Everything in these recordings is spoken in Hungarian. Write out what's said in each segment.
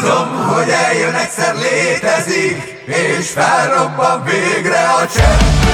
Tudom, hogy eljön egyszer létezik És felrobban végre a csend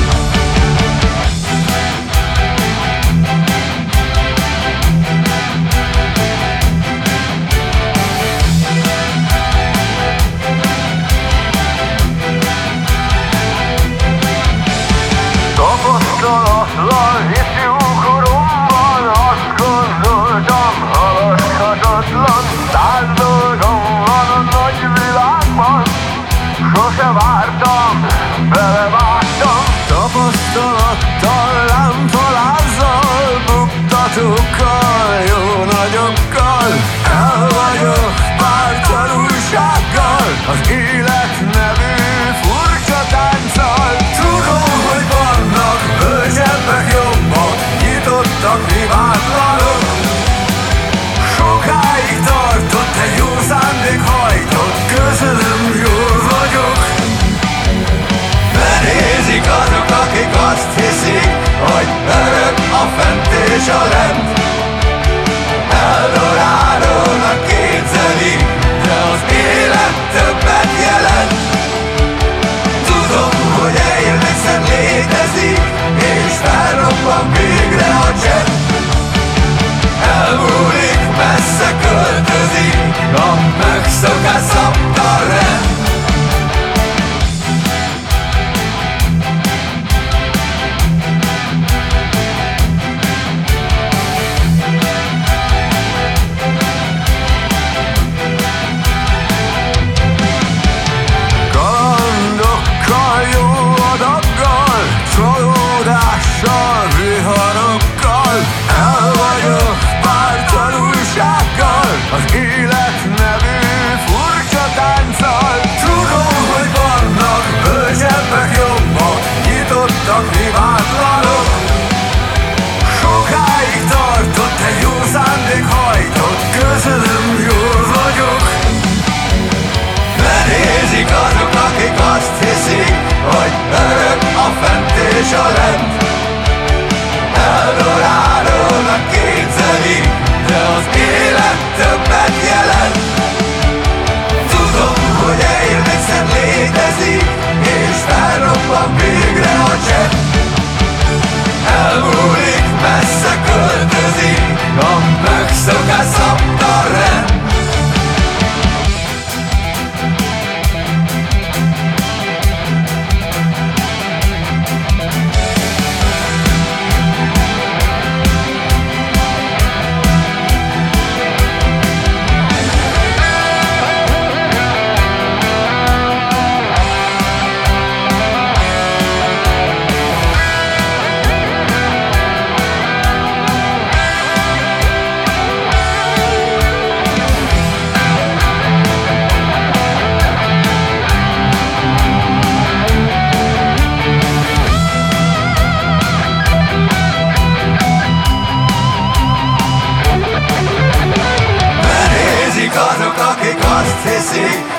Belevágtam tapasztalattal, lámpalázzal Buktatókkal, jó nagyokkal. El vagyok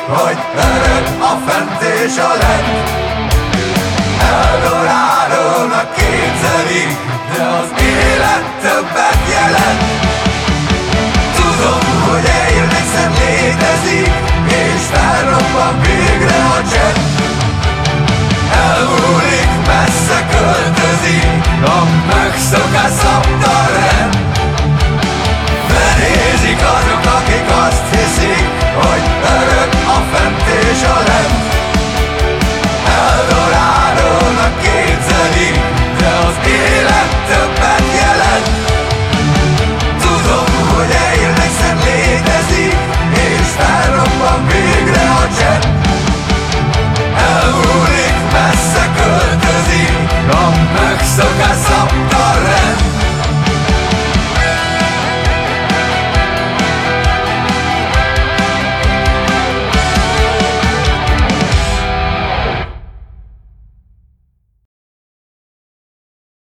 hogy örök a fent és a lent. Eldorárónak képzelik, de az élet többet jelent. Tudom, hogy eljön egyszer létezik, és felrobban